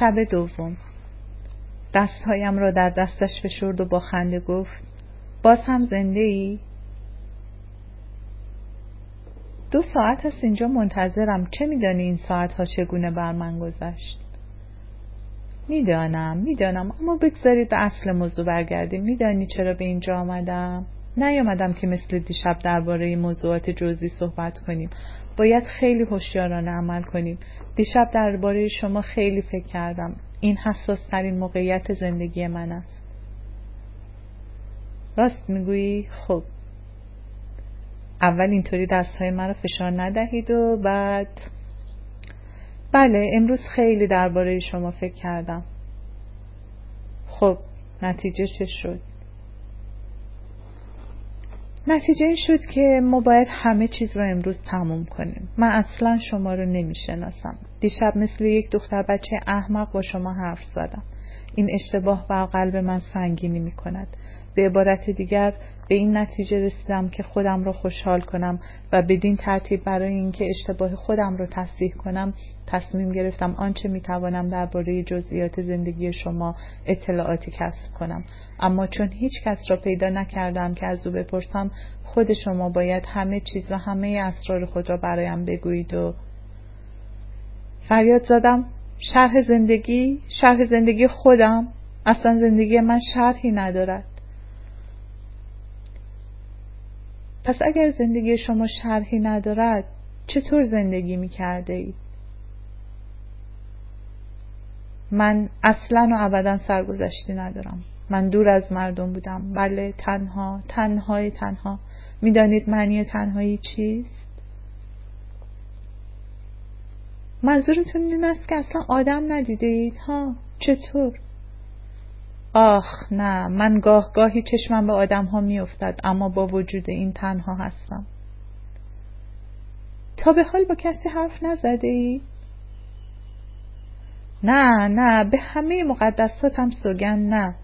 شب دوم. دستهایم را در دستش فشرد و با خنده گفت باز هم زنده ای؟ دو ساعت است اینجا منتظرم. چه میدانی این ساعتها چگونه بر من گذشت؟ می‌دانم می‌دانم. اما بگذارید به اصل موضوع برگردیم. میدانی چرا به اینجا آمدم؟ نیامدم که مثل دیشب درباره موضوعات جزئی صحبت کنیم. باید خیلی هوشیارانه عمل کنیم. دیشب درباره شما خیلی فکر کردم. این حساس ترین موقعیت زندگی من است. راست می‌گویی؟ خب. اول اینطوری دستهای مرا فشار ندهید و بعد بله امروز خیلی درباره شما فکر کردم. خب نتیجه چه شد؟ نتیجه این شد که ما باید همه چیز رو امروز تموم کنیم. من اصلا شما رو نمی‌شناسم. دیشب مثل یک دختر بچه احمق با شما حرف زدم. این اشتباه بر قلب من سنگینی می کند به عبارت دیگر به این نتیجه رسیدم که خودم را خوشحال کنم و بدین ترتیب برای اینکه اشتباه خودم را تصحیح کنم تصمیم گرفتم آنچه می توانم درباره جزئیات زندگی شما اطلاعاتی کسب کنم. اما چون هیچ کس را پیدا نکردم که از او بپرسم خود شما باید همه چیز و همه اسرار خود را برایم بگویید و فریاد زدم. شرح زندگی شرح زندگی خودم اصلا زندگی من شرحی ندارد. پس اگر زندگی شما شرحی ندارد چطور زندگی می کرده اید؟ من اصلا و ابدا سرگذشتی ندارم. من دور از مردم بودم. بله تنها تنهای تنها. می‌دانید معنی تنهایی چیست؟ منظورتون این است که اصلا آدم ندیده اید ها چطور؟ آخ نه من گاه گاهی چشمم به آدم ها می افتد اما با وجود این تنها هستم. تا به حال با کسی حرف نزده ای؟ نه نه به همه مقدساتم سوگن نه.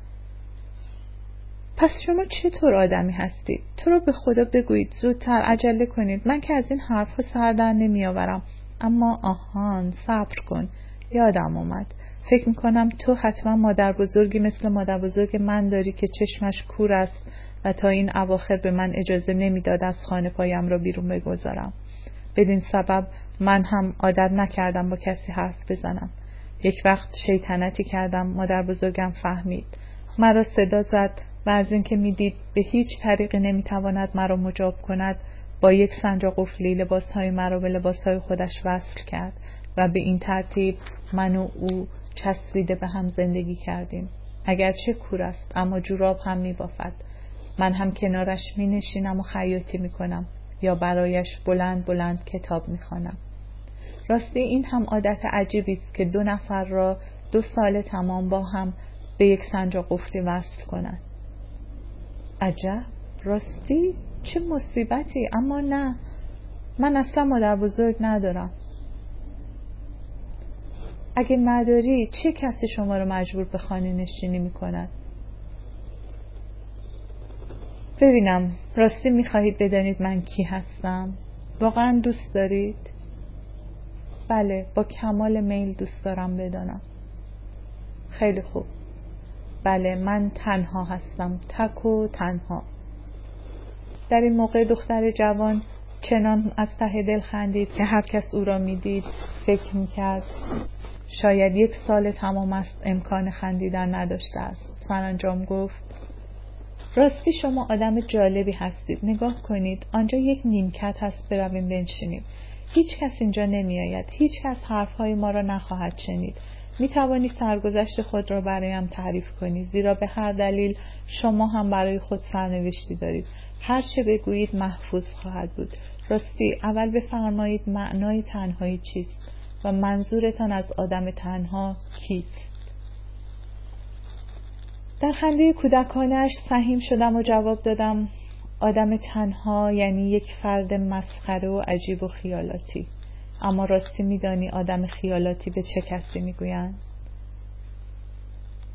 پس شما چطور آدمی هستید؟ تو رو به خدا بگویید زودتر عجله کنید. من که از این حرف ها سر در نمی آورم اما آهان صبر کن. یادم اومد. فکر می‌کنم تو حتما مادر بزرگی مثل مادر بزرگ من داری که چشمش کور است و تا این اواخر به من اجازه نمی‌داد از خانه پایم را بیرون بگذارم. بدین سبب من هم عادت نکردم با کسی حرف بزنم. یک وقت شیطنتی کردم. مادر بزرگم فهمید. مرا صدا زد و از اینکه می‌دید به هیچ طریقی نمی‌تواند مرا مجاب کند با یک سنجاق قفلی لباسهای مرا به لباسهای خودش وصل کرد و به این ترتیب من و او چسبیده به هم زندگی کردیم. اگرچه کور است اما جوراب هم می بافد من هم کنارش می نشینم و خیاطی می کنم یا برایش بلند بلند کتاب می خوانم. راستی این هم عادت عجیبی است که دو نفر را دو سال تمام با هم به یک سنجا قفلی وصل کنند. عجب؟ راستی؟ چه مصیبتی؟ اما نه. من اصلا مادر بزرگ ندارم. اگه نداری چه کسی شما رو مجبور به خانه نشینی می‌کند؟ ببینم راستی می‌خواهید بدانید من کی هستم؟ واقعا دوست دارید؟ بله با کمال میل دوست دارم بدانم. خیلی خوب. بله من تنها هستم. تک و تنها. در این موقع دختر جوان چنان از ته دل خندید که هر کس او را می‌دید فکر می‌کرد. شاید یک سال تمام است امکان خندیدن نداشته است. سرانجام گفت راستی شما آدم جالبی هستید. نگاه کنید آنجا یک نیمکت هست برویم بنشینیم. هیچ کس اینجا نمی آید هیچ کس حرفهای ما را نخواهد شنید. می توانی سرگذشت خود را برایم تعریف کنی زیرا به هر دلیل شما هم برای خود سرنوشتی دارید. هر چه بگویید محفوظ خواهد بود. راستی اول بفرمایید معنای تنهایی چیست و منظورتان از آدم تنها کیست؟ در خنده کودکانش سهیم شدم و جواب دادم آدم تنها یعنی یک فرد مسخره و عجیب و خیالاتی. اما راستی میدانی آدم خیالاتی به چه کسی می‌گویند؟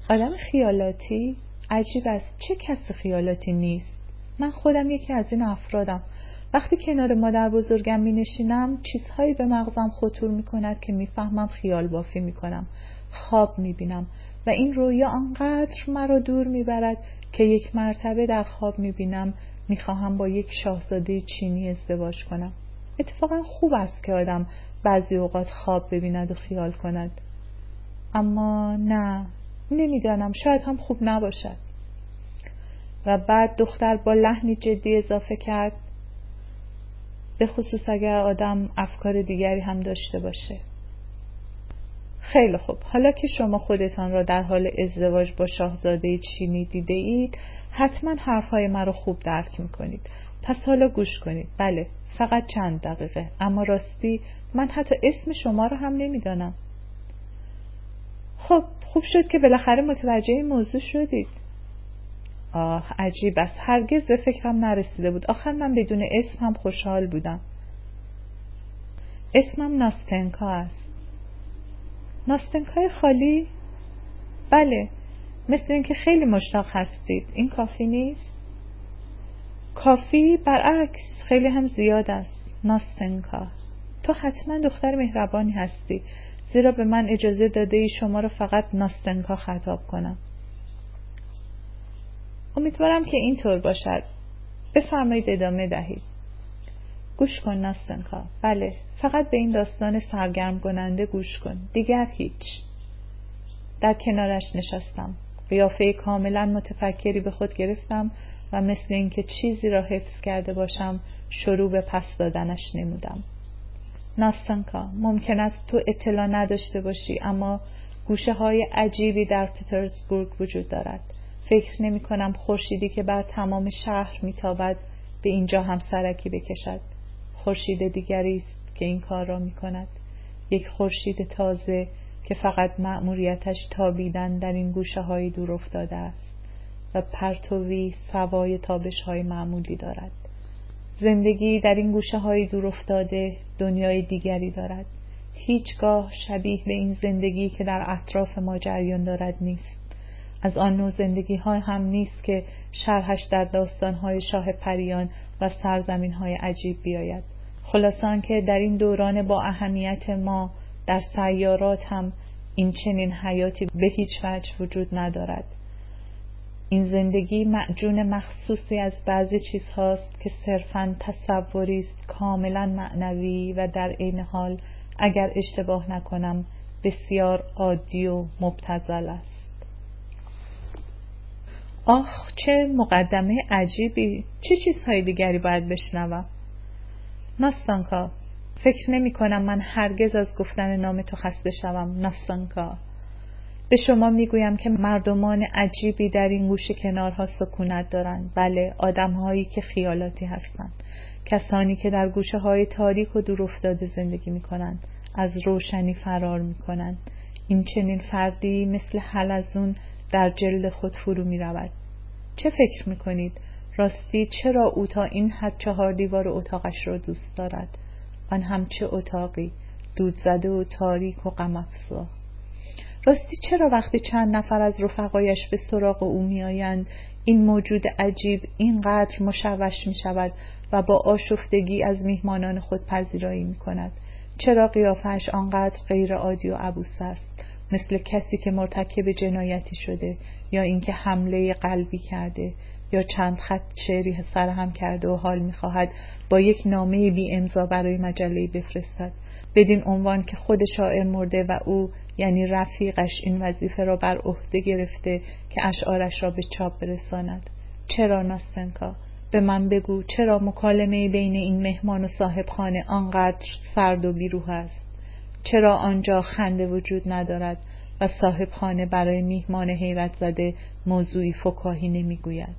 آدم خیالاتی عجیب است. چه کسی خیالاتی نیست؟ من خودم یکی از این افرادم. وقتی کنار مادر بزرگم می نشینم چیزهایی به مغزم خطور می کند که می‌فهمم خیال بافی می کنم خواب می بینم و این رویا آنقدر مرا دور می برد که یک مرتبه در خواب می بینم می خواهم با یک شاهزاده چینی ازدواج کنم. اتفاقا خوب است که آدم بعضی اوقات خواب ببیند و خیال کند. اما نه نمی‌دانم. شاید هم خوب نباشد. و بعد دختر با لحنی جدی اضافه کرد. به خصوص اگر آدم افکار دیگری هم داشته باشه. خیلی خوب. حالا که شما خودتان را در حال ازدواج با شاهزاده چینی دیده اید حتما حرفهای مرا خوب درک می‌کنید. پس حالا گوش کنید. بله فقط چند دقیقه. اما راستی من حتی اسم شما را هم نمی‌دانم. خب خوب شد که بالاخره متوجه این موضوع شدید. آه عجیب است. هرگز به فکرم نرسیده بود. آخر من بدون اسم هم خوشحال بودم. اسمم ناستنکا است. ناستنکای خالی؟ بله. مثل اینکه خیلی مشتاق هستید. این کافی نیست؟ کافی برعکس خیلی هم زیاد است. ناستنکا. تو حتما دختر مهربانی هستی. زیرا به من اجازه داده ای شما را فقط ناستنکا خطاب کنم. امیدوارم که اینطور باشد. بفرمایید ادامه دهید. گوش کن ناستنکا. بله فقط به این داستان سرگرم کننده گوش کن. دیگر هیچ. در کنارش نشستم. قیافه کاملا متفکری به خود گرفتم و مثل اینکه چیزی را حفظ کرده باشم شروع به پس دادنش نمودم. ناستنکا ممکن است تو اطلاع نداشته باشی اما گوشه های عجیبی در پترزبورگ وجود دارد. فکر نمی کنم خورشیدی که بر تمام شهر میتابد به اینجا هم سرکی بکشد. خورشید دیگری است که این کار را می کند. یک خورشید تازه که فقط مأموریتش تابیدن در این گوشه های دور افتاده است و پرتوی سوای تابش های معمولی دارد. زندگی در این گوشه های دور افتاده دنیای دیگری دارد. هیچگاه شبیه به این زندگی که در اطراف ما جریان دارد نیست. از آن نوع زندگی های هم نیست که شرحش در داستان های شاه پریان و سرزمین های عجیب بیاید. خلاصان که در این دوران با اهمیت ما در سیارات هم این چنین حیاتی به هیچ وجه وجود ندارد. این زندگی معجون مخصوصی از بعضی چیزهاست که صرفا تصوری است کاملا معنوی و در عین حال اگر اشتباه نکنم بسیار عادی و مبتزل است. آخ چه مقدمه عجیبی. چه چیزهای دیگری باید بشنوم؟ ناستانکا فکر نمی کنم من هرگز از گفتن نام تو خسته شوم ناستانکا. به شما می‌گویم که مردمان عجیبی در این گوشه کنارها سکونت دارند. بله آدمهایی که خیالاتی هستند. کسانی که در گوشه های تاریک و دور افتاده زندگی می کنند از روشنی فرار می کنند این چنین فردی مثل حلزون در جلد خود فرو می رود چه فکر می کنید راستی چرا او تا این حد چهار دیوار اتاقش را دوست دارد؟ آن هم چه اتاقی دود زده و تاریک و غم راستی چرا وقتی چند نفر از رفقایش به سراغ او میآیند این موجود عجیب اینقدر مشوش می شود و با آشفتگی از میهمانان خود پذیرایی می کند چرا قیافش آنقدر غیر عادی و عبوس است؟ مثل کسی که مرتکب جنایتی شده یا اینکه حمله قلبی کرده یا چند خط شعری سرهم کرده و حال می‌خواهد با یک نامه بی امضا برای مجله بفرستد. بدین عنوان که خود شاعر مرده و او یعنی رفیقش این وظیفه را بر عهده گرفته که اشعارش را به چاپ برساند. چرا ناستنکا به من بگو چرا مکالمه بین این مهمان و صاحب خانه آنقدر سرد و بیروح است؟ چرا آنجا خنده وجود ندارد و صاحب خانه برای میهمان حیرت زده موضوعی فکاهی نمی‌گوید؟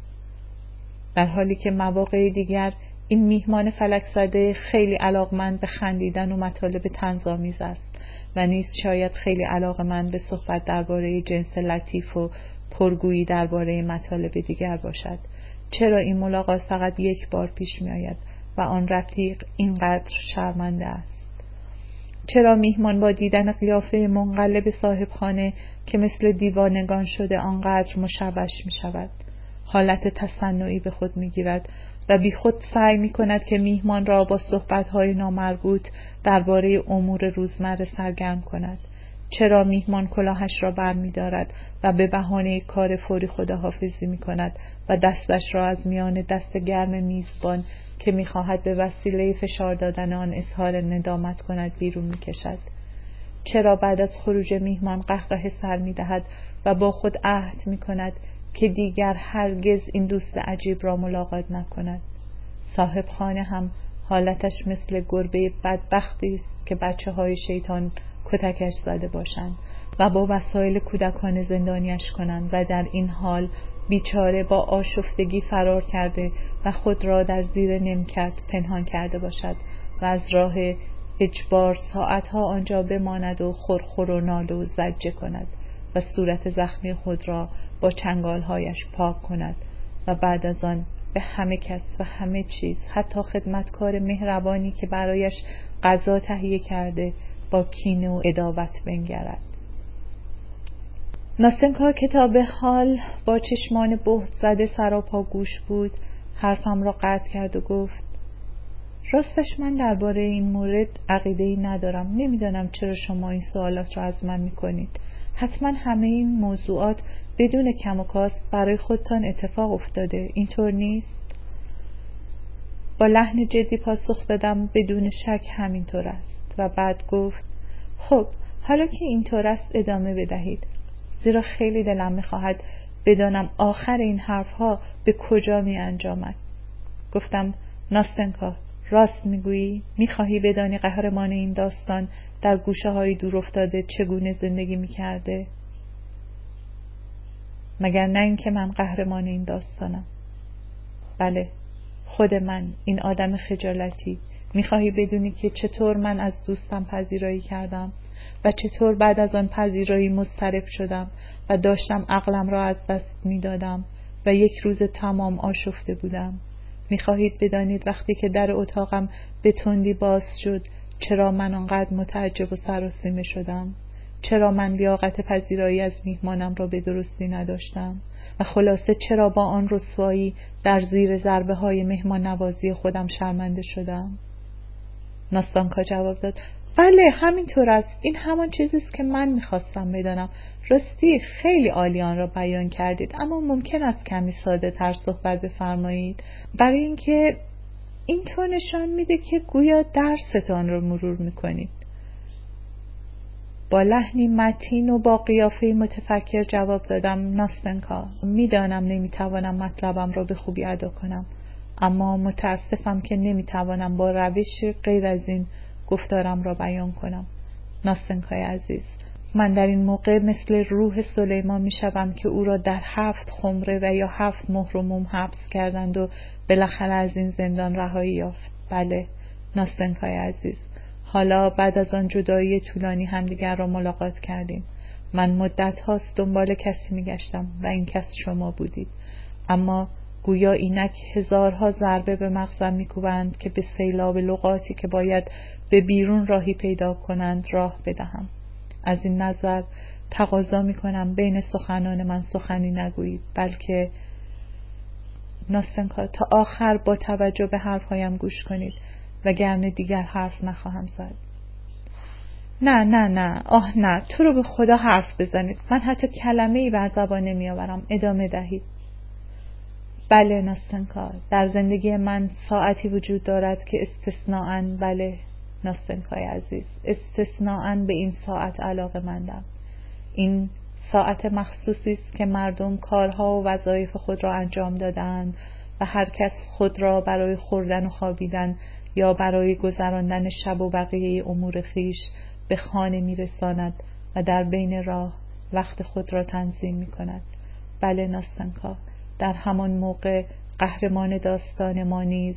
در حالی که مواقع دیگر این میهمان فلک زده خیلی علاقمند به خندیدن و مطالب تنظامیز است و نیز شاید خیلی علاقمند به صحبت درباره جنس لطیف و پرگویی درباره مطالب دیگر باشد. چرا این ملاقات فقط یک بار پیش می آید و آن رفیق اینقدر شرمنده است؟ چرا میهمان با دیدن قیافه منقلب صاحب خانه که مثل دیوانگان شده آنقدر مشوش می شود حالت تصنعی به خود می‌گیرد و بی خود سعی می کند که میهمان را با صحبتهای نامربوط درباره امور روزمره سرگرم کند. چرا میهمان کلاهش را بر می دارد و به بهانه کار فوری خداحافظی می کند و دستش را از میان دست گرم میزبان که می‌خواهد به وسیله فشار دادن آن اظهار ندامت کند بیرون می کشد. چرا بعد از خروج میهمان قهقه سر می دهد و با خود عهد می کند که دیگر هرگز این دوست عجیب را ملاقات نکند صاحب خانه هم حالتش مثل گربه بدبختی است که بچه های شیطان کتکش زده باشند و با وسایل کودکان زندانیش کنند و در این حال بیچاره با آشفتگی فرار کرده و خود را در زیر نمکت پنهان کرده باشد و از راه اجبار ساعتها آنجا بماند و خورخور و ناله و زجه کند و صورت زخمی خود را با چنگالهایش پاک کند و بعد از آن به همه کس و همه چیز حتی خدمتکار مهربانی که برایش غذا تهیه کرده با کینه و اداوت بنگرد. ناسنکا کتاب حال با چشمان بهت زده سراپا گوش بود. حرفم را قطع کرد و گفت راستش من درباره این مورد عقیده ای ندارم. نمی‌دانم چرا شما این سوالات را از من می‌کنید. حتما همه این موضوعات بدون کم و کاست برای خودتان اتفاق افتاده. اینطور نیست؟ با لحن جدی پاسخ دادم بدون شک همینطور است. و بعد گفت خب حالا که اینطور است ادامه بدهید. زیرا خیلی دلم می‌خواهد بدانم آخر این حرفها به کجا می انجامد گفتم ناستنکا راست می‌گویی؟ می‌خواهی بدانی قهرمان این داستان در گوشه های دور افتاده چگونه زندگی می‌کرده؟ مگر نه اینکه من قهرمان این داستانم. بله خود من این آدم خجالتی. می‌خواهی بدونی که چطور من از دوستم پذیرایی کردم و چطور بعد از آن پذیرایی مضطرب شدم و داشتم عقلم را از دست می‌دادم و یک روز تمام آشفته بودم. می‌خواهید بدانید وقتی که در اتاقم به تندی باز شد چرا من آنقدر متعجب و سراسیمه شدم. چرا من لیاقت پذیرایی از میهمانم را به درستی نداشتم؟ و خلاصه چرا با آن رسوایی در زیر ضربه های مهمان نوازی خودم شرمنده شدم؟ ناستانکا جواب داد. بله همینطور است. این همان چیزی است که من می‌خواستم بدانم. راستی خیلی عالیان را بیان کردید اما ممکن است کمی ساده تر صحبت بفرمایید. برای اینکه اینطور نشان میده که گویا درستان را مرور می‌کنید. با لحنی متین و با قیافه متفکر جواب دادم. ناستنکا می‌دانم نمی‌توانم مطلبم را به خوبی ادا کنم. اما متاسفم که نمی‌توانم با روش غیر از این گفتارم را بیان کنم. ناستنکای عزیز من در این موقع مثل روح سلیمان می شوم که او را در هفت خمره و یا هفت مهر و موم حبس کردند و بالاخره از این زندان رهایی یافت. بله ناستنکای عزیز. حالا بعد از آن جدایی طولانی همدیگر را ملاقات کردیم. من مدت هاست دنبال کسی می گشتم و این کس شما بودید. اما گویا اینک هزارها ضربه به مغزم میکوبند که به سیلاب لغاتی که باید به بیرون راهی پیدا کنند راه بدهم. از این نظر تقاضا می‌کنم بین سخنان من سخنی نگویید بلکه ناستنکا تا آخر با توجه به حرفهایم گوش کنید وگرنه دیگر حرف نخواهم زد. نه نه نه. آه نه. تو رو به خدا حرف بزنید. من حتی کلمه ای بر زبان نمیآورم. ادامه دهید. بله ناستنکا در زندگی من ساعتی وجود دارد که استثناعا بله ناستنکای عزیز. استثناعا به این ساعت علاقه مندم. این ساعت مخصوصی است که مردم کارها و وظایف خود را انجام دادند و هر کس خود را برای خوردن و خوابیدن یا برای گذراندن شب و بقیه امور خیش به خانه میرساند و در بین راه وقت خود را تنظیم می کند بله ناستنکا در همان موقع قهرمان داستان ما نیز.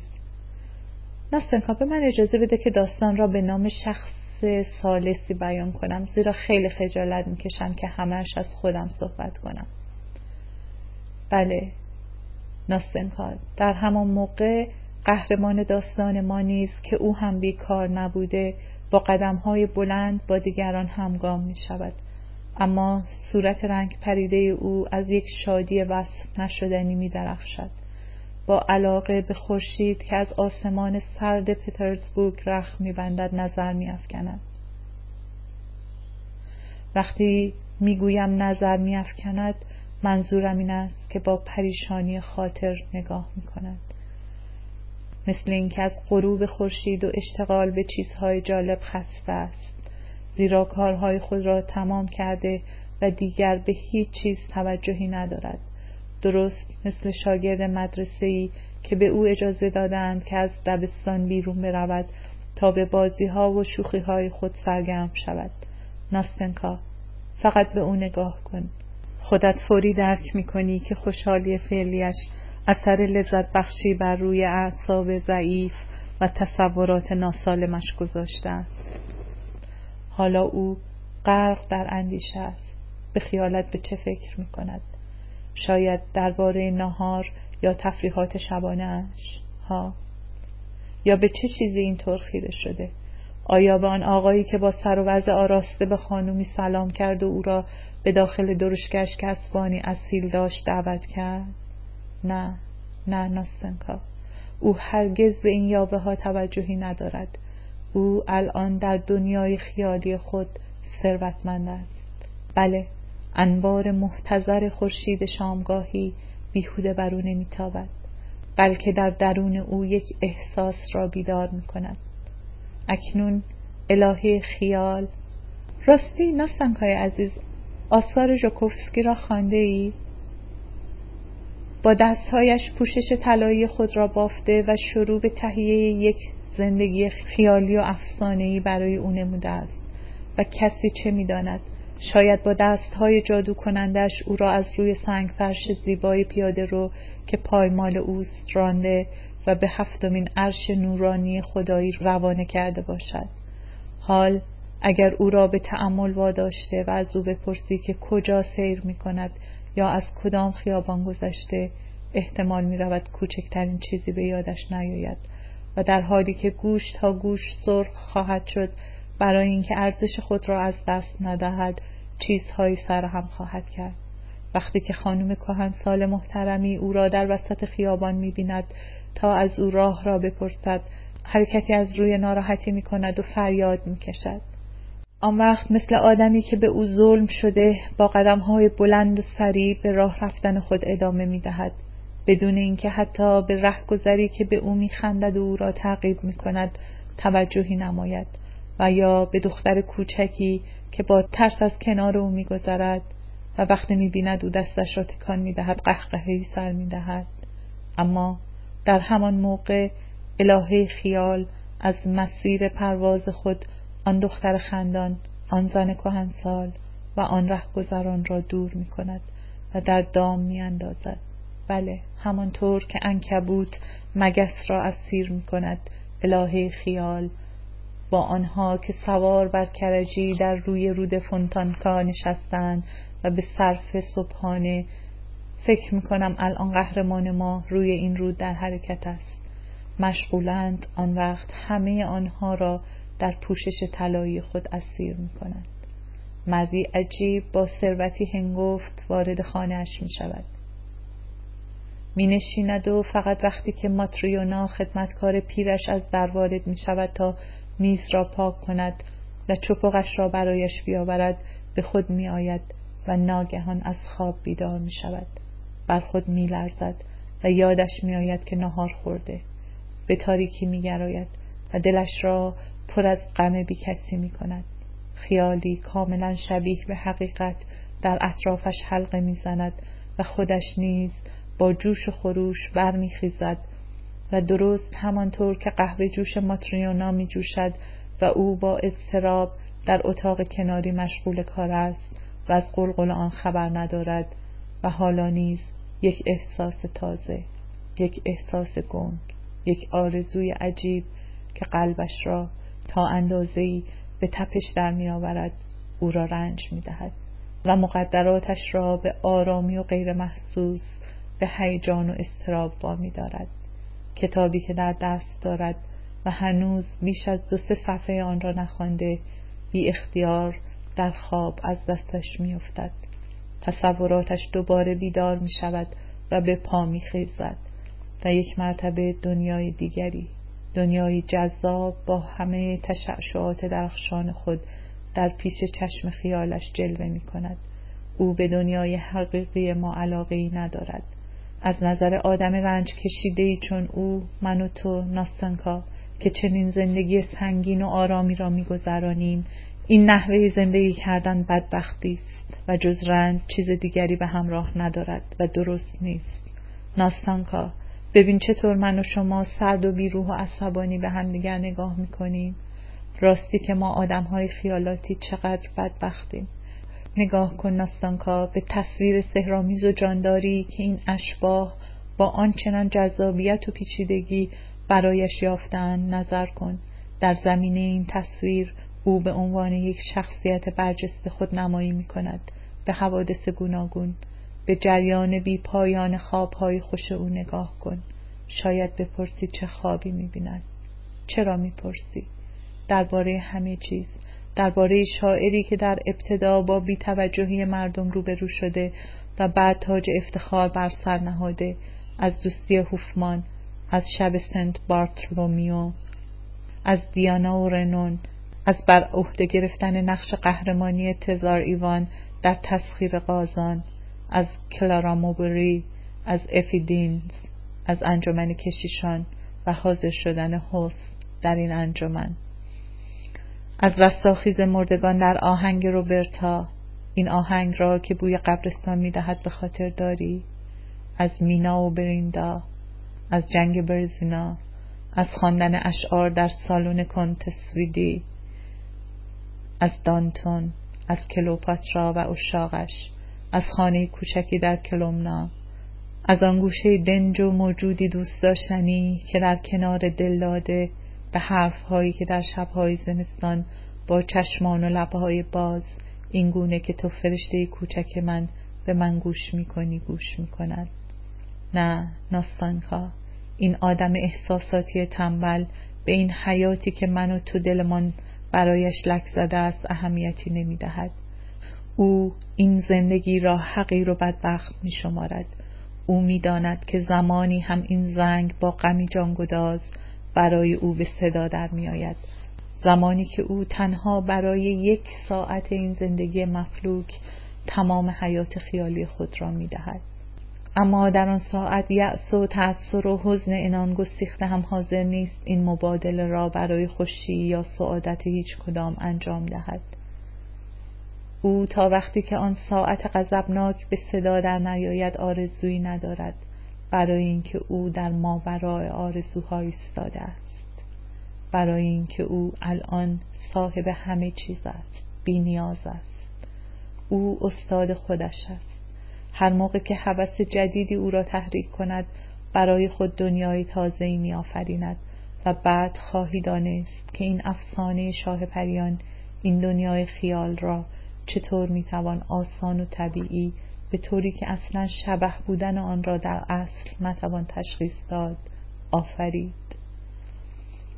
ناستنکا به من اجازه بده که داستان را به نام شخص سالسی بیان کنم زیرا خیلی خجالت می‌کشم که همش از خودم صحبت کنم. بله ناستنکا در همان موقع قهرمان داستان ما نیز که او هم بیکار نبوده با قدم های بلند با دیگران همگام می شود اما صورت رنگ پریده او از یک شادی وصف نشدنی می درخشد. با علاقه به خورشید که از آسمان سرد پترزبورگ رخ میبندد نظر میافکند وقتی می‌گویم نظر میافکند منظورم این است که با پریشانی خاطر نگاه می‌کند مثل اینکه از غروب خورشید و اشتغال به چیزهای جالب خسته است. زیرا کارهای خود را تمام کرده و دیگر به هیچ چیز توجهی ندارد. درست مثل شاگرد مدرسه ای که به او اجازه دادند که از دبستان بیرون برود تا به بازی ها و شوخی های خود سرگرم شود. ناستنکا فقط به او نگاه کن. خودت فوری درک می‌کنی که خوشحالی فعلیش اثر لذت بخشی بر روی اعصاب ضعیف و تصورات ناسالمش گذاشته است. حالا او غرق در اندیشه است. به خیالت به چه فکر می‌کند؟ شاید درباره نهار یا تفریحات شبانهاش ها؟ یا به چه چیزی اینطور خیره شده؟ آیا به آن آقایی که با سر و وضع آراسته به خانومی سلام کرد و او را به داخل درشکش که اسبانی اصیل داشت دعوت کرد؟ نه نه ناستنکا. او هرگز به این یاوه ها توجهی ندارد. او الان در دنیای خیالی خود ثروتمند است. بله انبار محتظر خورشید شامگاهی بیهوده بر او نمیتابد بلکه در درون او یک احساس را بیدار می کند اکنون الهه خیال. راستی ناستنکای عزیز آثار جوکوفسکی را خانده ای؟ با دستهایش پوشش طلایی خود را بافته و شروع به تهیه یک زندگی خیالی و افسانه‌ای برای او نموده است و کسی چه می‌داند. شاید با دستهای جادو کنندش او را از روی سنگ فرش زیبای پیاده رو که پایمال اوست رانده و به هفتمین عرش نورانی خدایی روانه کرده باشد. حال اگر او را به تأمل واداشته و از او بپرسی که کجا سیر می کند یا از کدام خیابان گذشته احتمال می رود کوچکترین چیزی به یادش نیاید. و در حالی که گوش تا گوش سرخ خواهد شد برای اینکه ارزش خود را از دست ندهد چیزهایی سرهم خواهد کرد وقتی که خانم سال محترمی او را در وسط خیابان می‌بیند تا از او راه را بپرسد حرکتی از روی ناراحتی می کند و فریاد می کشد. آن وقت مثل آدمی که به او ظلم شده با قدم های بلند و سریع به راه رفتن خود ادامه می دهد. بدون اینکه حتی به رهگذری که به او میخندد و او را تعقیب می کند توجهی نماید. و یا به دختر کوچکی که با ترس از کنار او میگذرد و وقتی می‌بیند او دستش را تکان می‌دهد قهقههای سر می‌دهد. اما در همان موقع الهه خیال از مسیر پرواز خود آن دختر خندان آن زن کهنسال و آن رهگذران را دور می کند و در دام می اندازد. بله. همانطور که انکبوت مگس را اسیر می کند الهه خیال. با آنها که سوار بر کرجی در روی رود فونتانکا نشستند و به صرف صبحانه فکر می‌کنم الان قهرمان ما روی این رود در حرکت است. مشغولند آن وقت همه آنها را در پوشش طلایی خود اسیر می‌کنند. مردی عجیب با ثروتی هنگفت وارد خانهاش می شود می نشیند و فقط وقتی که ماتریونا خدمتکار پیرش از در وارد می شود تا میز را پاک کند و چپقش را برایش بیاورد به خود می آید و ناگهان از خواب بیدار می شود بر خود می لرزد و یادش می آید که نهار خورده. به تاریکی می گراید و دلش را پر از غم بی کسی می کند خیالی کاملا شبیه به حقیقت در اطرافش حلقه می زند و خودش نیز جوش و خروش برمیخیزد و درست همانطور که قهوه جوش ماتریونا می جوشد و او با اضطراب در اتاق کناری مشغول کار است و از قلقل آن خبر ندارد و حالا نیز یک احساس تازه یک احساس گنگ یک آرزوی عجیب که قلبش را تا اندازه‌ای به تپش در می آورد او را رنج می دهد و مقدراتش را به آرامی و غیر محسوس به هیجان و استراب می دارد کتابی که در دست دارد و هنوز بیش از دو سه صفحه آن را نخوانده بی اختیار در خواب از دستش میافتد. تصوراتش دوباره بیدار می شود و به پا می خیزد و یک مرتبه دنیای دیگری دنیای جذاب با همه تشعشعات درخشان خود در پیش چشم خیالش جلوه می کند او به دنیای حقیقی ما علاقه ای ندارد. از نظر آدم رنج کشیده ای چون او من و تو ناستانکا که چنین زندگی سنگین و آرامی را میگذرانیم این نحوه زندگی کردن بدبختی است و جز رنج چیز دیگری به همراه ندارد و درست نیست. ناستانکا ببین چطور من و شما سرد و بیروح و عصبانی به هم دیگر نگاه می‌کنیم. راستی که ما آدم های خیالاتی چقدر بدبختیم. نگاه کن ناستانکا به تصویر سهرامیز و جانداری که این اشباه با آنچنان جذابیت و پیچیدگی برایش یافتن نظر کن. در زمینه این تصویر او به عنوان یک شخصیت برجسته خود نمایی می کند به حوادث گوناگون به جریان بی پایان خوابهای خوش او نگاه کن. شاید بپرسی چه خوابی می بیند چرا می پرسی درباره همه چیز. درباره شاعری که در ابتدا با بیتوجهی مردم روبرو شده و بعد تاج افتخار بر سر نهاده از دوستی هوفمان از شب سنت بارتلومیو از دیانا و رنون از بر عهده گرفتن نقش قهرمانی تزار ایوان در تسخیر قازان از کلارا موبری از افیدینز از انجمن کشیشان و حاضر شدن حس در این انجمن. از رستاخیز مردگان در آهنگ روبرتا این آهنگ را که بوی قبرستان می‌دهد به خاطر داری. از مینا و بریندا از جنگ برزینا از خواندن اشعار در سالن کنتسویدی از دانتون از کلوپاترا و اشاقش از خانه کوچکی در کلومنا از آن گوشه دنج و موجودی دوست داشتنی که در کنار دل داده به حرفهایی که در شبهای زمستان با چشمان و لبهای باز این گونه که تو فرشته کوچک من به من گوش می‌کنی گوش می‌کند. نه ناستانکا این آدم احساساتی تنبل به این حیاتی که من و تو دلمان برایش لک زده است اهمیتی نمی‌دهد. او این زندگی را حقیر و بدبخت می شمارد او می‌داند که زمانی هم این زنگ با غمی جانگداز برای او به صدا در می آید زمانی که او تنها برای یک ساعت این زندگی مفلوک تمام حیات خیالی خود را می دهد. اما در آن ساعت یأس و تأثیر و حزن انان گسیخته هم حاضر نیست این مبادله را برای خوشی یا سعادت هیچ کدام انجام دهد. او تا وقتی که آن ساعت غضبناک به صدا در نیاید آرزویی ندارد. برای اینکه او در ماورای آرزوها ایستاده است. برای اینکه او الان صاحب همه چیز است بی نیاز است. او استاد خودش است. هر موقع که هوس جدیدی او را تحریک کند برای خود دنیای تازه‌ای میآفریند و بعد خواهی دانست که این افسانه شاه پریان این دنیای خیال را چطور می‌توان آسان و طبیعی به طوری که اصلا شبه بودن آن را در اصل نتوان تشخیص داد. آفرید.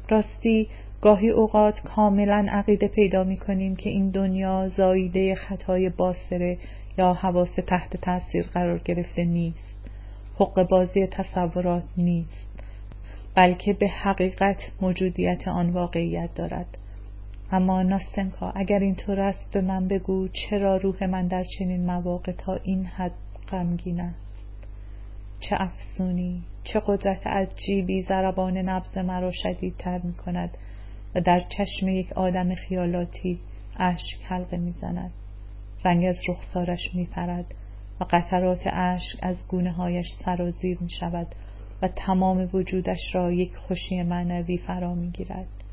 راستی گاهی اوقات کاملا عقیده پیدا می کنیم که این دنیا زاییده خطای باسره یا حواس تحت تاثیر قرار گرفته نیست. حق بازی تصورات نیست بلکه به حقیقت موجودیت آن واقعیت دارد. اما ناستنکا اگر اینطور است به من بگو چرا روح من در چنین مواقع تا این حد غمگین است چه افسونی چه قدرت عجیبی ضربان نبز مرا شدیدتر می کند و در چشم یک آدم خیالاتی اشک حلقه می‌زند رنگ از رخسارش میپرد و قطرات اشک از گونه هایش سرازیر می شود و تمام وجودش را یک خوشی معنوی فرا می گیرد.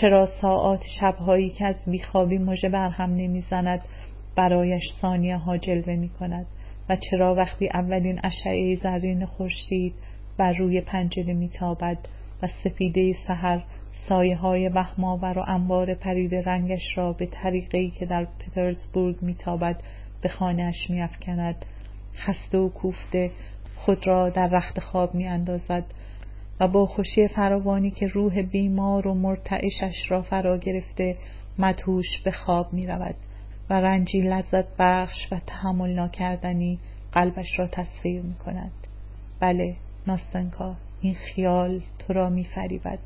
چرا ساعات شبهایی که از بیخوابی مژه بر هم نمی‌زند برایش ثانیه ها جلوه می کند و چرا وقتی اولین اشعه زرین خورشید بر روی پنجره میتابد و سفیده سحر سایه های بهماور و انبار پرید رنگش را به طریقی که در پترزبورگ میتابد به خانهاش میافکند؟ خسته و کوفته خود را در رخت خواب میاندازد. و با خوشی فراوانی که روح بیمار و مرتعشش را فرا گرفته مدهوش به خواب می رود و رنجی لذت بخش و تحمل ناکردنی قلبش را تصویر می کند بله ناستنکا این خیال تو را می فریبد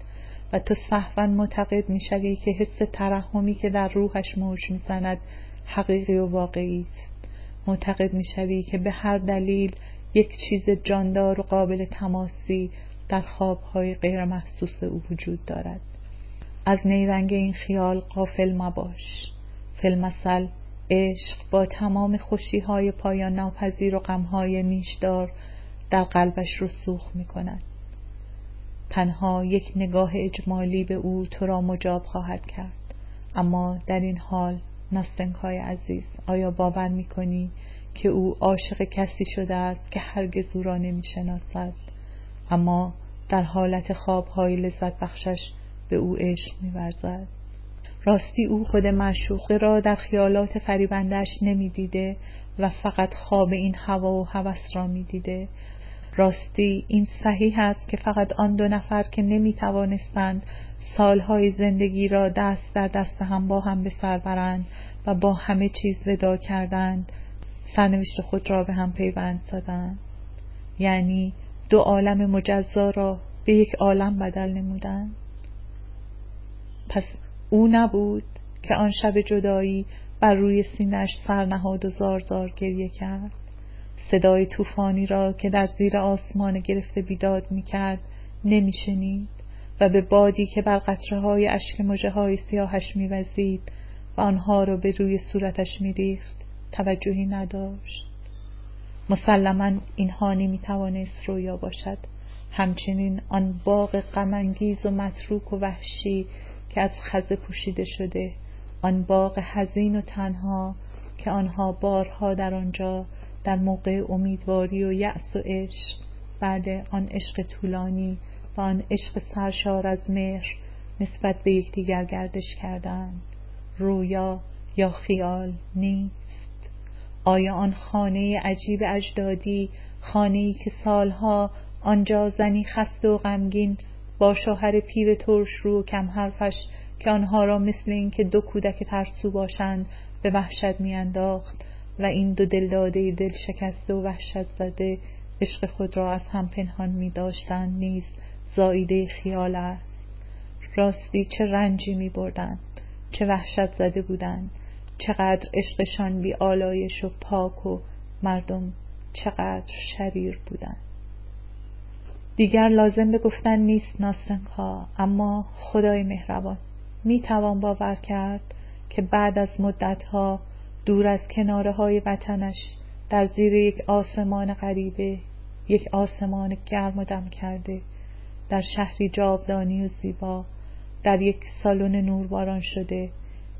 و تو صحوا معتقد می شوی که حس ترحمی که در روحش موج می زند حقیقی و واقعی است. معتقد می شوی که به هر دلیل یک چیز جاندار و قابل تماسی در خوابهای غیر محسوس او وجود دارد. از نیرنگ این خیال قافل مباش. فیلمسل عشق با تمام خوشی های پایان ناپذیر و غمهای نیشدار در قلبش رسوخ می کند تنها یک نگاه اجمالی به او تو را مجاب خواهد کرد. اما در این حال نستنکای عزیز آیا باور می کنی که او عاشق کسی شده است که هرگز او را نمی شناسد اما در حالت خوابهای لذت بخشش به او عشق می ورزد راستی او خود معشوقه را در خیالات فریبندش نمی دیده و فقط خواب این هوا و هوس را می دیده راستی این صحیح است که فقط آن دو نفر که نمی توانستند سالهای زندگی را دست در دست هم با هم به سر برند و با همه چیز ودا کردند سرنوشت خود را به هم پیوند زدند. یعنی دو عالم مجزا را به یک عالم بدل نمودند پس او نبود که آن شب جدایی بر روی سینش سرنهاد و زار زار گریه کرد. صدای طوفانی را که در زیر آسمان گرفته بیداد می‌کرد نمیشنید و به بادی که بر قطره های اشک مجه های سیاهش میوزید و آنها را به روی صورتش میریخت توجهی نداشت. مسلما اینها نمی‌توانست رویا باشد. همچنین آن باغ غمانگیز و متروک و وحشی که از خزه پوشیده شده آن باغ حزین و تنها که آنها بارها در آنجا در موقع امیدواری و یأس و عشق بعد آن عشق طولانی و آن عشق سرشار از مهر نسبت به یکدیگر گردش کردند. رویا یا خیال نیست آیا آن خانه عجیب اجدادی خانه‌ای که سالها آنجا زنی خسته و غمگین با شوهر پیر ترش رو کم حرفش که آنها را مثل اینکه دو کودک ترسو باشند به وحشت میانداخت و این دو دلداده دل شکسته و وحشت زده عشق خود را از هم پنهان می داشتند نیز زاییده خیال است. راستی چه رنجی می بردند چه وحشت زده بودند. چقدر عشقشان بی آلایش و پاک و مردم چقدر شریر بودند دیگر لازم به گفتن نیست ناستنکا اما خدای مهربان می توان باور کرد که بعد از مدتها دور از کناره های وطنش در زیر یک آسمان غریبه یک آسمان گرم و دم کرده در شهری جاودانی و زیبا در یک سالن نورباران شده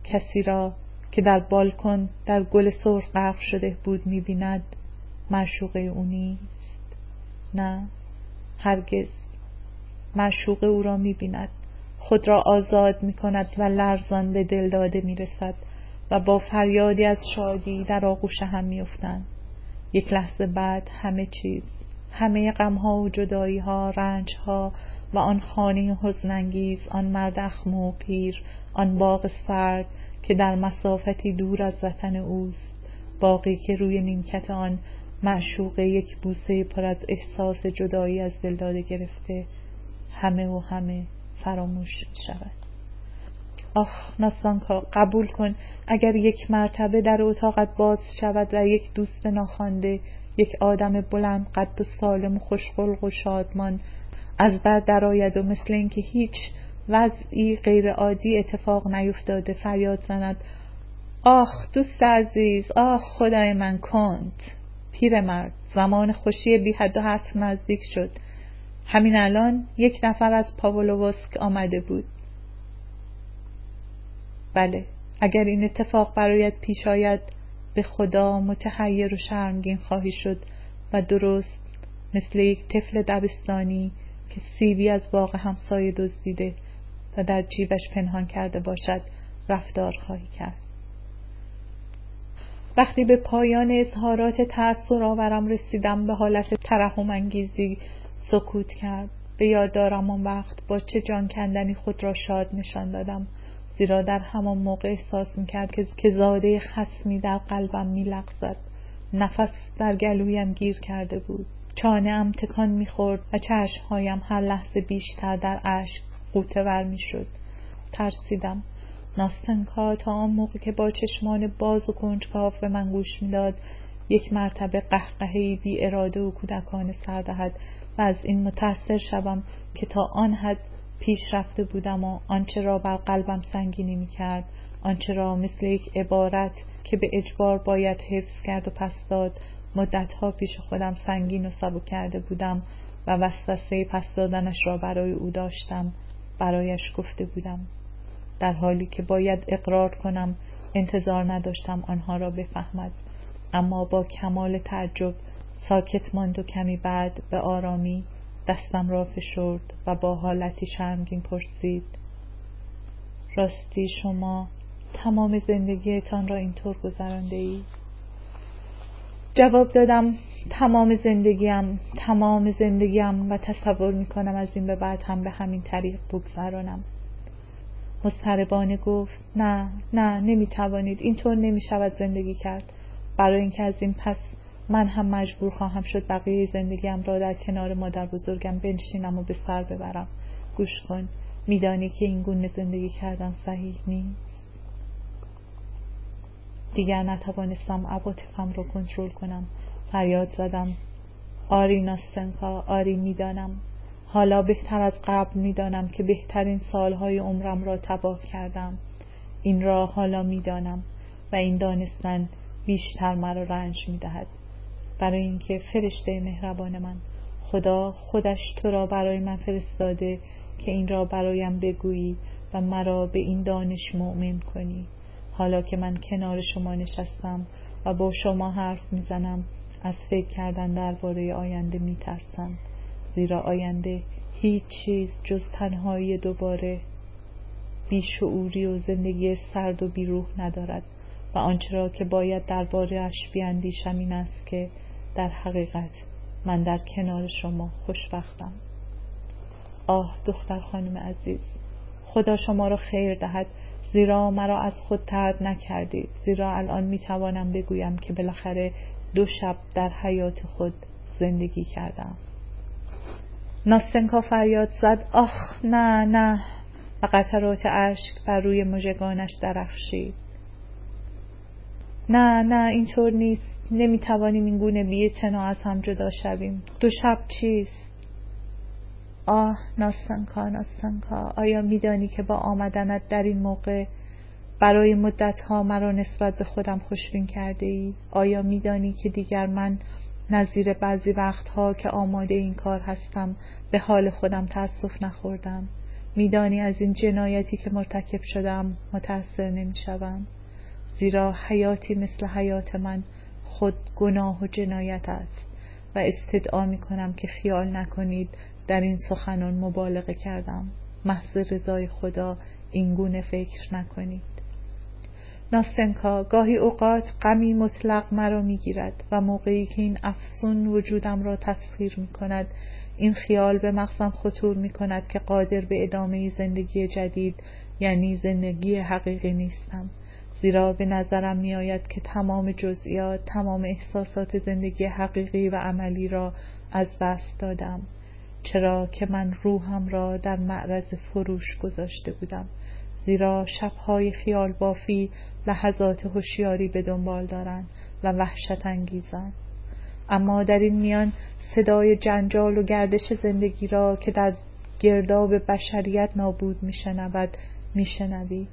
کسی را که در بالکن در گل سرخ غرق شده بود می‌بیند معشوقه او نیست. نه هرگز. معشوق او را می‌بیند. خود را آزاد می‌کند و لرزان به دلداده می‌رسد و با فریادی از شادی در آغوش هم میافتند. یک لحظه بعد همه چیز همه غمها و جدایی ها و آن خانه حزنانگیز آن مرد اخمو و پیر آن باغ سرد که در مسافتی دور از وطن اوست. باقی که روی نیمکت آن معشوقه یک بوسه پر از احساس جدایی از دلداده گرفته همه و همه فراموش شود. آخ ناسانکا قبول کن اگر یک مرتبه در اتاقت باز شود و یک دوست ناخوانده یک آدم بلند قد و سالم و خوشخلق و شادمان از بر درآید و مثل اینکه هیچ وضعی غیر عادی اتفاق نیفتاده فریاد زند. آخ دوست عزیز آخ خدای من کند. پیرمرد زمان خوشی بی حد و حد نزدیک شد. همین الان یک نفر از پاولووسک آمده بود. بله اگر این اتفاق برایت پیش آید به خدا متحیر و شرمگین خواهی شد و درست مثل یک طفل دبستانی که سیبی از باغ همسایه دزدیده. و در جیبش پنهان کرده باشد رفتار خواهی کرد. وقتی به پایان اظهارات تأثیر آورم رسیدم به حالت ترحم انگیزی سکوت کرد. به یاد دارم آن وقت با چه جان کندنی خود را شاد نشان دادم. زیرا در همان موقع احساس می‌کرد که زاده خسمی در قلبم میلغزد. نفس در گلویم گیر کرده بود. چانه ام تکان می‌خورد و چشمهایم هر لحظه بیشتر در اشک قوطه ور می‌شد. ترسیدم. ناستنکا تا آن موقع که با چشمان باز و کنجکاو به من گوش می‌داد یک مرتبه قهقههای بی اراده و کودکانه سر دهد و از این متأثر شوم که تا آن حد پیش رفته بودم و آنچه را بر قلبم سنگینی می کرد آنچه را مثل یک عبارت که به اجبار باید حفظ کرد و پس داد مدتها پیش خودم سنگین و سبو کرده بودم و وسوسه پس دادنش را برای او داشتم. برایش گفته بودم. در حالی که باید اقرار کنم انتظار نداشتم آنها را بفهمد. اما با کمال تعجب ساکت ماند و کمی بعد به آرامی دستم را فشرد و با حالتی شرمگین پرسید. راستی شما تمام زندگیتان را اینطور گذرانده ای؟ جواب دادم تمام زندگیم تمام زندگیم و تصور می کنم از این به بعد هم به همین طریق بگذرانم. مضطربانه گفت نه نه نمی توانید اینطور نمی شود زندگی کرد. برای اینکه از این پس من هم مجبور خواهم شد بقیه زندگیم را در کنار مادر بزرگم بنشینم و به سر ببرم. گوش کن میدانی که این گونه زندگی کردن صحیح نیست. دیگر نتوانستم عواطفم را کنترل کنم. فریاد زدم. آری ناستنکا آری می‌دانم. حالا بهتر از قبل می‌دانم که بهترین سالهای عمرم را تباه کردم. این را حالا می‌دانم و این دانستن بیشتر مرا رنج می‌دهد. برای اینکه فرشته مهربان من خدا خودش تو را برای من فرستاده که این را برایم بگویی و مرا به این دانش مؤمن کنی. حالا که من کنار شما نشستم و با شما حرف می‌زنم از فکر کردن درباره آینده میترسم. زیرا آینده هیچ چیز جز تنهایی دوباره بیشعوری و زندگی سرد و بیروح ندارد. و آنچه را که باید درباره اش بیاندیشم این است که در حقیقت من در کنار شما خوشبختم. آه دختر خانم عزیز خدا شما را خیر دهد. زیرا مرا از خود ترد نکردید. زیرا الان می‌توانم بگویم که بالاخره دو شب در حیات خود زندگی کردم. ناستنکا فریاد زد آخ نه نه. و قطرات اشک بر روی مژگانش درخشید. نه نه اینطور نیست. نمی‌توانیم این گونه بی از هم جدا شویم. دو شب چیست؟ آه ناستنکا ناستنکا. آیا میدانی که با آمدنت در این موقع برای مدت ها مرا نسبت به خودم خوشبین کرده ای؟ آیا میدانی که دیگر من نظیر بعضی وقتها که آماده این کار هستم به حال خودم تأسف نخوردم؟ میدانی از این جنایتی که مرتکب شدم متأثر نمی‌شوم؟ زیرا حیاتی مثل حیات من خود گناه و جنایت است و استدعا می کنم که خیال نکنید در این سخنان مبالغه کردم. محض رضای خدا این گونه فکر نکنید. ناستنکا گاهی اوقات غمی مطلق مرا می‌گیرد و موقعی که این افسون وجودم را تسخیر می کند این خیال به مغزم خطور می کند که قادر به ادامه زندگی جدید یعنی زندگی حقیقی نیستم. زیرا به نظرم می آید که تمام جزئیات تمام احساسات زندگی حقیقی و عملی را از دست دادم. چرا که من روحم را در معرض فروش گذاشته بودم. زیرا شبهای خیال بافی لحظات هوشیاری به دنبال دارند و وحشت انگیزند. اما در این میان صدای جنجال و گردش زندگی را که در گرداب بشریت نابود میشنود میشنوی.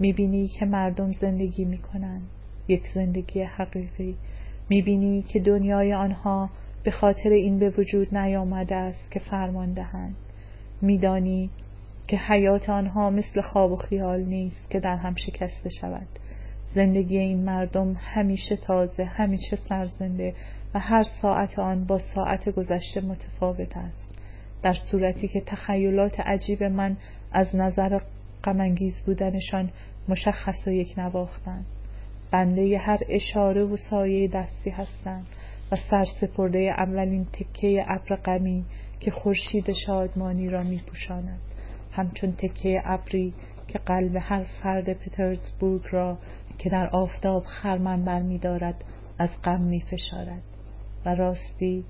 می‌بینی که مردم زندگی می‌کنند. یک زندگی حقیقی. می‌بینی که دنیای آنها به خاطر این به وجود نیامده است که فرمان دهند. میدانی که حیات آنها مثل خواب و خیال نیست که در هم شکسته شود. زندگی این مردم همیشه تازه همیشه سرزنده و هر ساعت آن با ساعت گذشته متفاوت است. در صورتی که تخیلات عجیب من از نظر غمانگیز بودنشان مشخص و یک نواختند. بنده هر اشاره و سایه دستی هستند و سرسپرده اولین تکه ابر غمی که خورشید شادمانی را میپوشاند. همچون تکه ابری که قلب هر فرد پترزبورگ را که در آفتاب خرمن برمیدارد از غم می فشارد و راستی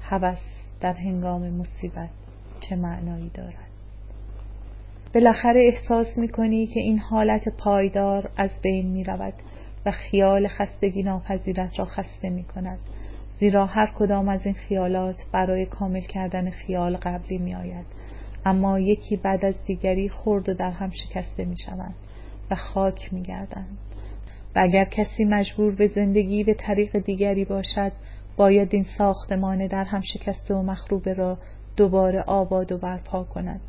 هوس در هنگام مصیبت چه معنایی دارد؟ بالاخره احساس می کنی که این حالت پایدار از بین می رود و خیال خستگی ناپذیرت را خسته می کند زیرا هر کدام از این خیالات برای کامل کردن خیال قبلی می آید اما یکی بعد از دیگری خرد و در هم شکسته می شوند و خاک می گردند و اگر کسی مجبور به زندگی به طریق دیگری باشد باید این ساختمان در هم شکسته و مخروبه را دوباره آباد و برپا کند.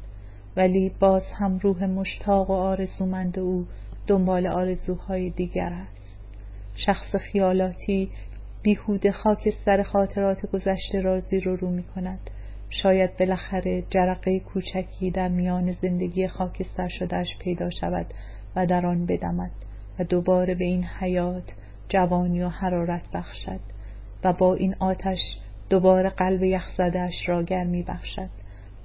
ولی باز هم روح مشتاق و آرزومند او دنبال آرزوهای دیگر است. شخص خیالاتی بیهوده خاکستر خاطرات گذشته را زیر و رو می کند شاید بالاخره جرقه کوچکی در میان زندگی خاکستر شدهش پیدا شود و در آن بدمد و دوباره به این حیات جوانی و حرارت بخشد و با این آتش دوباره قلب یخزدهش را گرمی بخشد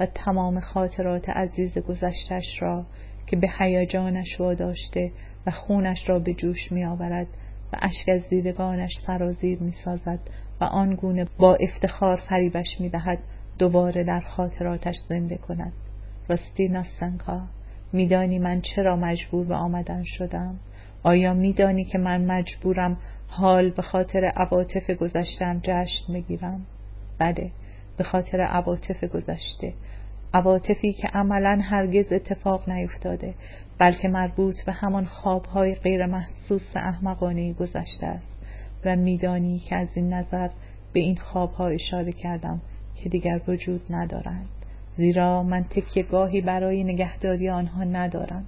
و تمام خاطرات عزیز گذشتش را که به هیجانش واداشته و خونش را به جوش می آورد و اشک از دیدگانش سرازیر می سازد و آنگونه با افتخار فریبش می دهد دوباره در خاطراتش زنده کند. راستی ناستنکا میدانی من چرا مجبور به آمدن شدم؟ آیا میدانی که من مجبورم حال به خاطر عواطف گذشتم جشن بگیرم؟ بله به خاطر عواطف گذشته. عواطفی که عملا هرگز اتفاق نیفتاده بلکه مربوط به همان خوابهای غیر محسوس احمقانه گذشته است. و میدانی که از این نظر به این خوابها اشاره کردم. که دیگر وجود ندارند. زیرا من تکیه گاهی برای نگهداری آنها ندارم.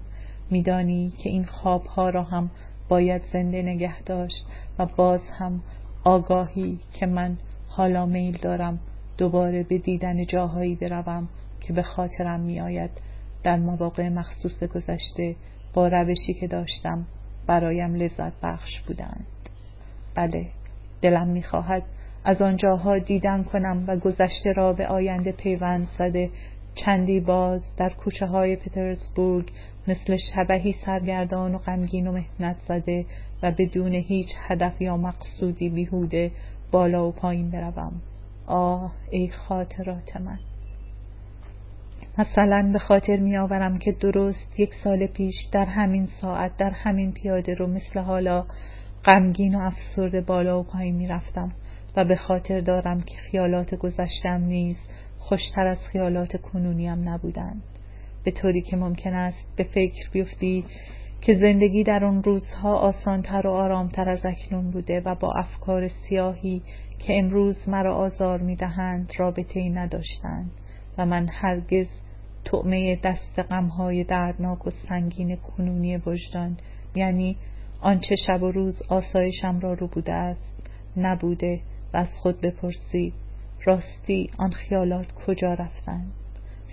میدانی که این خوابها را هم باید زنده نگه داشت و باز هم آگاهی که من حالا میل دارم دوباره به دیدن جاهایی بروم که به خاطرم میآید. در مواقع مخصوص گذشته با روشی که داشتم برایم لذت بخش بودند. بله دلم می‌خواهد از آنجاها دیدن کنم و گذشته را به آینده پیوند زده. چندی باز در کوچه های پترزبورگ مثل شبهی سرگردان و غمگین و مهنت زده و بدون هیچ هدف یا مقصودی بیهوده بالا و پایین بروم. آه ای خاطرات من! مثلا به خاطر می آورم که درست یک سال پیش در همین ساعت در همین پیاده رو مثل حالا غمگین و افسرده بالا و پایین می رفتم و به خاطر دارم که خیالات گذشتم نیز خوشتر از خیالات کنونیم نبودند. به طوری که ممکن است به فکر بیفتی که زندگی در آن روزها آسانتر و آرامتر از اکنون بوده و با افکار سیاهی که امروز مرا آزار می‌دهند رابطه ای نداشتند و من هرگز طعمه دست غمهای دردناک و سنگین کنونی وجدان یعنی آنچه شب و روز آسایشم را رو بوده است نبوده و از خود بپرسی راستی آن خیالات کجا رفتند؟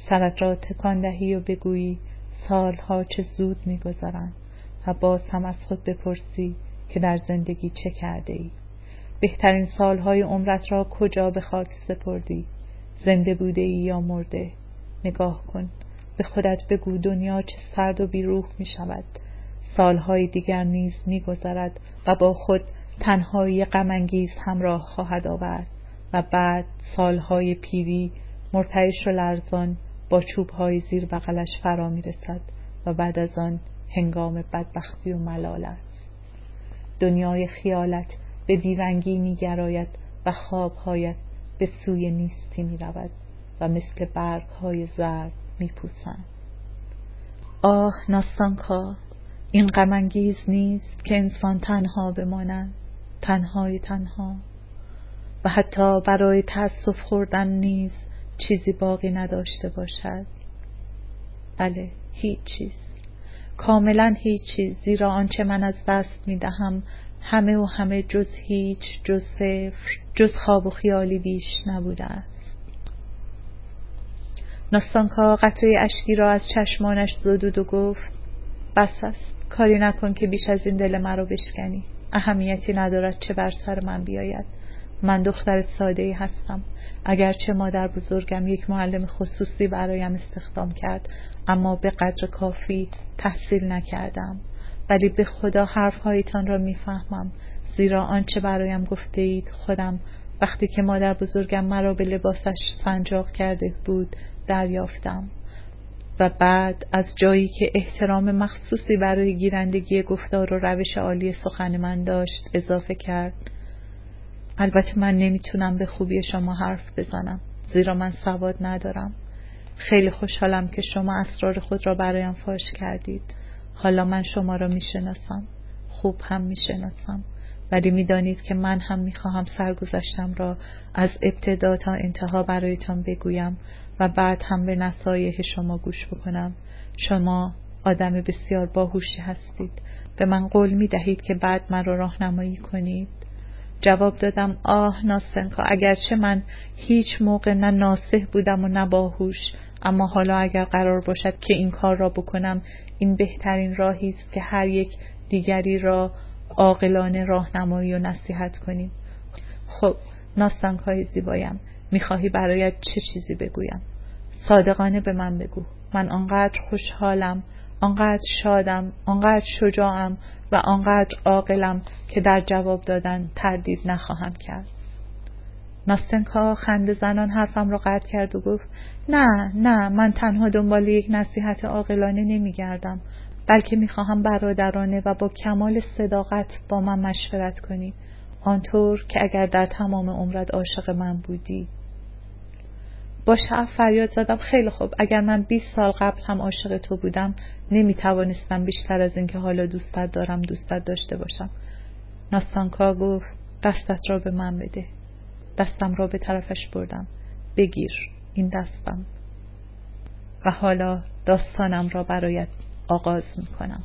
سرت را تکان دهی و بگویی سالها چه زود میگذرند و باز هم از خود بپرسی که در زندگی چه کرده ای بهترین سالهای عمرت را کجا به خاک سپردی؟ زنده بوده ای یا مرده؟ نگاه کن به خودت بگو دنیا چه سرد و بیروح می شود سالهای دیگر نیز می گذرد و با خود تنهایی غمانگیز همراه خواهد آورد و بعد سالهای پیری مرتعش و لرزان با چوبهای زیر بغلش فرا می رسد و بعد از آن هنگام بدبختی و ملال است دنیای خیالت به بیرنگی می گراید و خوابهایت به سوی نیستی می رود و مثل برگ های زرد می پوسند. آه ناستانکا این غمانگیز نیست که انسان تنها بماند تنهای تنها. و حتی برای تأسف خوردن نیز چیزی باقی نداشته باشد. بله هیچ چیز. کاملا هیچ چیز زیرا آنچه من از دست می دهم همه و همه جز هیچ جز صفر جز خواب و خیالی بیش نبوده است. ناستانکا قطره اشکی را از چشمانش زدود و گفت بس است کاری نکن که بیش از این دل مرا بشکنی. اهمیتی ندارد چه بر سر من بیاید. من دختر ساده ای هستم اگرچه مادر بزرگم یک معلم خصوصی برایم استخدام کرد اما به قدر کافی تحصیل نکردم. ولی به خدا حرفهایتان را می‌فهمم. زیرا آنچه برایم گفته اید خودم. وقتی که مادر بزرگم مرا به لباسش سنجاق کرده بود دریافتم. و بعد از جایی که احترام مخصوصی برای گیرندگی گفتار و روش عالی سخن من داشت اضافه کرد البته من نمی‌تونم به خوبی شما حرف بزنم زیرا من سواد ندارم. خیلی خوشحالم که شما اسرار خود را برایم فاش کردید. حالا من شما را می‌شناسم خوب هم می‌شناسم. ولی می‌دانید که من هم می‌خواهم سرگذشتم را از ابتدا تا انتها برایتان بگویم و بعد هم به نصایح شما گوش بکنم. شما آدم بسیار باهوشی هستید. به من قول می دهید که بعد مرا راهنمایی کنید. جواب دادم آه ناسنکا اگرچه من هیچ موقع نه ناسه بودم و نه باهوش اما حالا اگر قرار باشد که این کار را بکنم این بهترین راهی است که هر یک دیگری را عاقلانه راهنمایی و نصیحت کنیم. خب ناسنکای زیبایم. می‌خواهی برایت چه چیزی بگویم؟ صادقانه به من بگو. من آنقدر خوشحالم آنقدر شادم آنقدر شجاعم و آنقدر عاقلم که در جواب دادن تردید نخواهم کرد. ناستنکا خنده زنان حرفم را قطع کرد و گفت نه نه من تنها دنبال یک نصیحت عاقلانه نمیگردم. بلکه می‌خواهم برادرانه و با کمال صداقت با من مشورت کنی. آنطور که اگر در تمام عمرت عاشق من بودی. با شعف فریاد زدم خیلی خوب. اگر من 20 سال قبل هم عاشق تو بودم نمی توانستم بیشتر از اینکه حالا دوستت دارم دوستت داشته باشم. ناستانکا گفت دستت را به من بده. دستم را به طرفش بردم. بگیر این دستم. و حالا داستانم را برایت آغاز می کنم